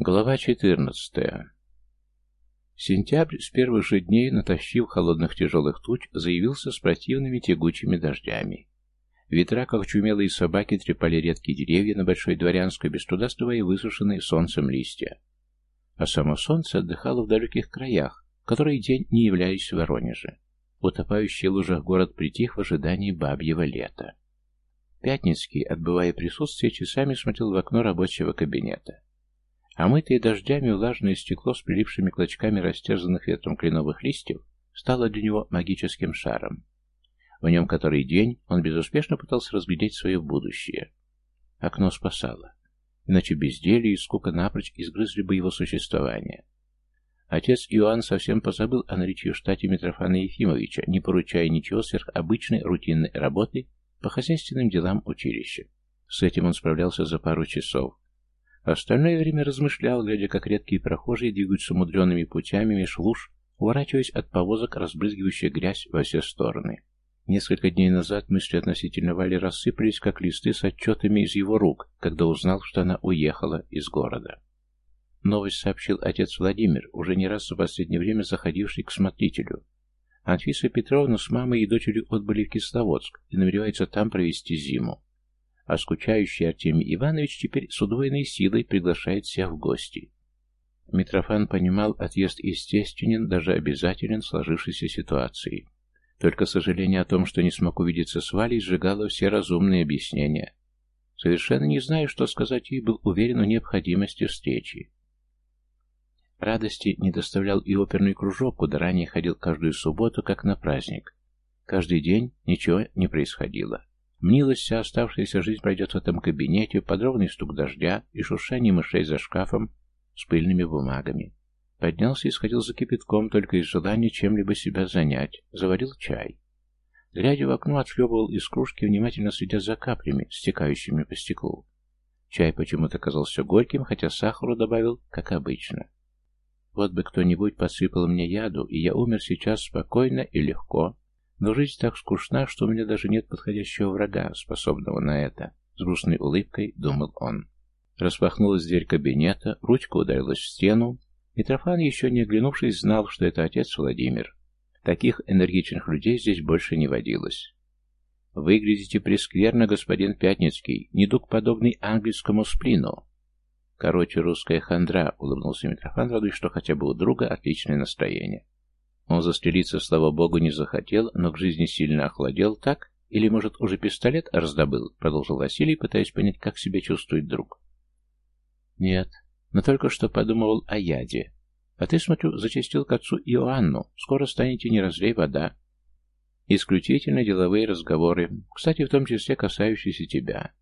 Глава 14. Сентябрь с первых же дней, натащив холодных тяжелых туч, заявился с противными тягучими дождями. Ветра, как чумелые собаки, трепали редкие деревья на Большой Дворянской, без труда сдувая высушенные солнцем листья. А само солнце отдыхало в далеких краях, которые день не являлись в Воронеже. Утопающий в лужах город притих в ожидании бабьего лета. Пятницкий, отбывая присутствие, часами смотрел в окно рабочего кабинета. Омытое дождями влажное стекло с прилипшими клочками растерзанных ветром кленовых листьев стало для него магическим шаром. В нем который день он безуспешно пытался разглядеть свое будущее. Окно спасало. Иначе безделье и скука напрочь изгрызли бы его существование. Отец Иоанн совсем позабыл о наличии в штате Митрофана Ефимовича, не поручая ничего сверхобычной рутинной работы по хозяйственным делам училища. С этим он справлялся за пару часов. Остальное время размышлял, глядя, как редкие прохожие двигаются мудреными путями меж луж, уворачиваясь от повозок, разбрызгивающих грязь во все стороны. Несколько дней назад мысли относительно Вали рассыпались, как листы с отчетами из его рук, когда узнал, что она уехала из города. Новость сообщил отец Владимир, уже не раз за последнее время заходивший к смотрителю. Анфиса Петровна с мамой и дочерью отбыли в Кисловодск и намеревается там провести зиму. А скучающий Артемий Иванович теперь с удвоенной силой приглашает всех в гости. Митрофан понимал, отъезд естественен, даже обязателен в сложившейся ситуации. Только сожаление о том, что не смог увидеться с Валей, сжигало все разумные объяснения. Совершенно не знаю, что сказать ей, был уверен в необходимости встречи. Радости не доставлял и оперный кружок, куда ранее ходил каждую субботу, как на праздник. Каждый день ничего не происходило. Мнилась вся оставшаяся жизнь пройдет в этом кабинете, подробный стук дождя и шуршание мышей за шкафом с пыльными бумагами. Поднялся и сходил за кипятком только из желания чем-либо себя занять. Заварил чай. Глядя в окно, отхлебывал из кружки, внимательно следя за каплями, стекающими по стеклу. Чай почему-то казался горьким, хотя сахару добавил, как обычно. Вот бы кто-нибудь подсыпал мне яду, и я умер сейчас спокойно и легко. Но жизнь так скучна, что у меня даже нет подходящего врага, способного на это. С грустной улыбкой думал он. Распахнулась дверь кабинета, ручка ударилась в стену, Митрофан, еще не оглянувшись, знал, что это отец Владимир. Таких энергичных людей здесь больше не водилось. «Выглядите прескверно, господин Пятницкий, недуг подобный английскому сплину». «Короче, русская хандра», — улыбнулся Митрофан, радуясь, что хотя бы у друга отличное настроение. Он застрелиться, слава богу, не захотел, но к жизни сильно охладел, так? Или, может, уже пистолет раздобыл?» — продолжил Василий, пытаясь понять, как себя чувствует друг. «Нет, но только что подумывал о яде. А ты, смотрю, зачастил к отцу Иоанну. Скоро станете не разлей вода. Исключительно деловые разговоры, кстати, в том числе касающиеся тебя.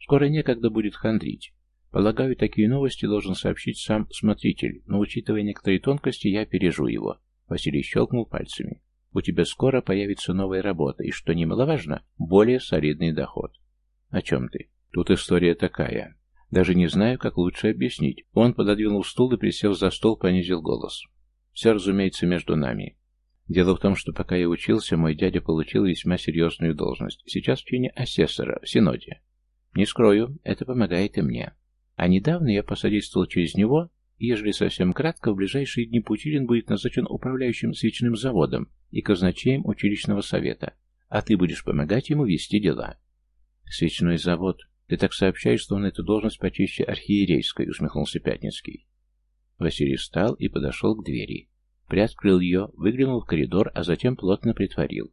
Скоро некогда будет хандрить. Полагаю, такие новости должен сообщить сам смотритель, но, учитывая некоторые тонкости, я пережу его. Василий щелкнул пальцами. У тебя скоро появится новая работа, и, что немаловажно, более солидный доход. О чем ты? Тут история такая. Даже не знаю, как лучше объяснить. Он пододвинул стул и, присев за стол, понизил голос. Все, разумеется, между нами. Дело в том, что пока я учился, мой дядя получил весьма серьезную должность. Сейчас в чине асессора, в Синоде. Не скрою, это помогает и мне. А недавно я посодействовал через него, ежели совсем кратко, в ближайшие дни Путилин будет назначен управляющим свечным заводом и казначеем училищного совета, а ты будешь помогать ему вести дела. Свечной завод «Ты так сообщаешь, что он эту должность почище архиерейской», — усмехнулся Пятницкий. Василий встал и подошел к двери. Приоткрыл ее, выглянул в коридор, а затем плотно притворил.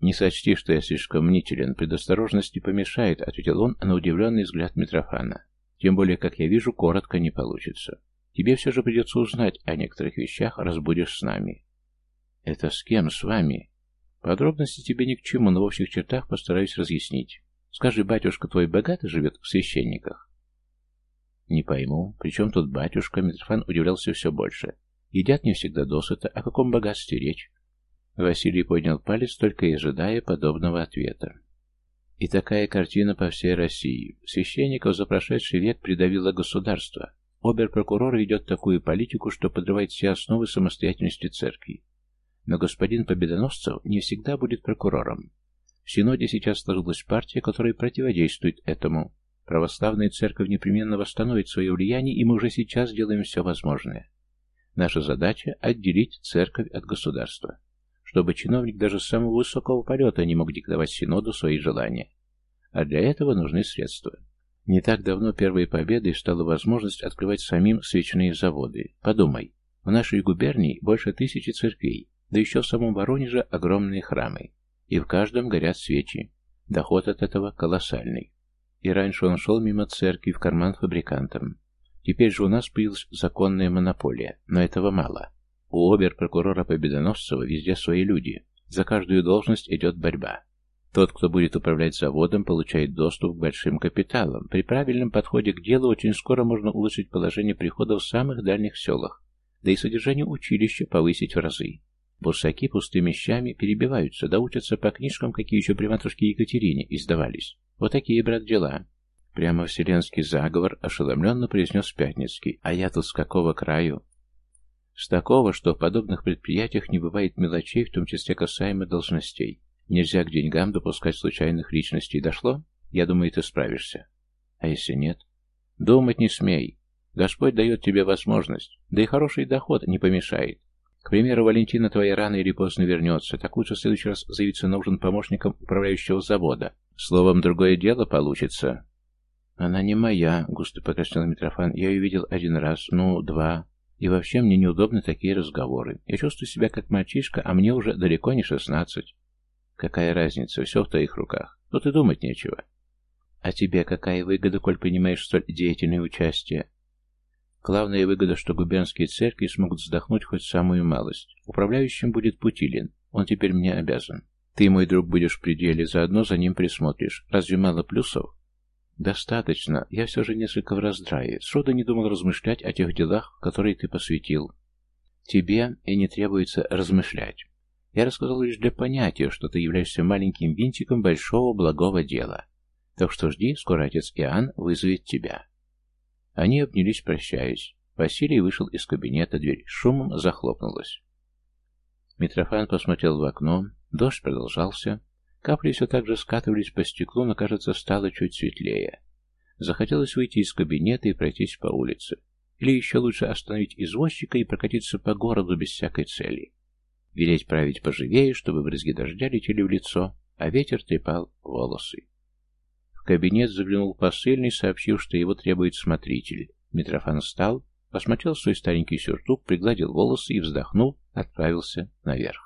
«Не сочти, что я слишком мнителен, предосторожность не помешает», — ответил он на удивленный взгляд Митрофана. «Тем более, как я вижу, коротко не получится. Тебе все же придется узнать о некоторых вещах, раз будешь с нами». «Это с кем? С вами?» «Подробности тебе ни к чему, но в общих чертах постараюсь разъяснить. Скажи, батюшка твой богато живет в священниках? Не пойму, при чем тут батюшка? Митрофан удивлялся все больше. Едят не всегда досыта, о каком богатстве речь? Василий поднял палец, только и ожидая подобного ответа. И такая картина по всей России. Священников за прошедший век придавило государство. Обер-прокурор ведет такую политику, что подрывает все основы самостоятельности церкви. Но господин Победоносцев не всегда будет прокурором. В Синоде сейчас сложилась партия, которая противодействует этому. Православная церковь непременно восстановит свое влияние, и мы уже сейчас делаем все возможное. Наша задача – отделить церковь от государства, чтобы чиновник даже с самого высокого полета не мог диктовать Синоду свои желания. А для этого нужны средства. Не так давно первой победой стала возможность открывать самим свечные заводы. Подумай, в нашей губернии больше тысячи церквей, да еще в самом Воронеже огромные храмы, и в каждом горят свечи. Доход от этого колоссальный. И раньше он шел мимо церкви в карман фабрикантам. Теперь же у нас появилась законная монополия, но этого мало. У обер-прокурора Победоносцева везде свои люди. За каждую должность идет борьба. Тот, кто будет управлять заводом, получает доступ к большим капиталам. При правильном подходе к делу очень скоро можно улучшить положение приходов в самых дальних селах, да и содержание училища повысить в разы. Бурсаки пустыми щами перебиваются, да учатся по книжкам, какие еще при матушке Екатерине издавались. Вот такие, брат, дела. Прямо вселенский заговор ошеломленно произнес Пятницкий. А я тут с какого краю? С такого, что в подобных предприятиях не бывает мелочей, в том числе касаемо должностей. Нельзя к деньгам допускать случайных личностей. Дошло? Я думаю, ты справишься. А если нет? Думать не смей. Господь дает тебе возможность. Да и хороший доход не помешает. К примеру, Валентина твоя рано или поздно вернется. Так лучше в следующий раз заявиться нужен помощником управляющего завода. Словом, другое дело получится. Она не моя, густо покраснел Митрофан. Я ее видел один раз, ну, два. И вообще мне неудобны такие разговоры. Я чувствую себя как мальчишка, а мне уже далеко не шестнадцать. Какая разница, все в твоих руках. Тут и думать нечего. А тебе какая выгода, коль принимаешь столь деятельное участие? Главная выгода, что губернские церкви смогут вздохнуть хоть самую малость. Управляющим будет Путилин. Он теперь мне обязан. Ты, мой друг, будешь в пределе, заодно за ним присмотришь. Разве мало плюсов? Достаточно. Я все же несколько в раздрае. Сроду не думал размышлять о тех делах, которые ты посвятил. Тебе и не требуется размышлять. Я рассказал лишь для понятия, что ты являешься маленьким винтиком большого благого дела. Так что жди, скоро отец Иоанн вызовет тебя. Они обнялись, прощаясь. Василий вышел из кабинета, дверь шумом захлопнулась. Митрофан посмотрел в окно, дождь продолжался. Капли все так же скатывались по стеклу, но, кажется, стало чуть светлее. Захотелось выйти из кабинета и пройтись по улице. Или еще лучше остановить извозчика и прокатиться по городу без всякой цели. Велеть править поживее, чтобы брызги дождя летели в лицо, а ветер трепал волосы. В кабинет заглянул посыльный, сообщив, что его требует смотритель. Митрофан встал, посмотрел свой старенький сюртук, пригладил волосы и, вздохнул, отправился наверх.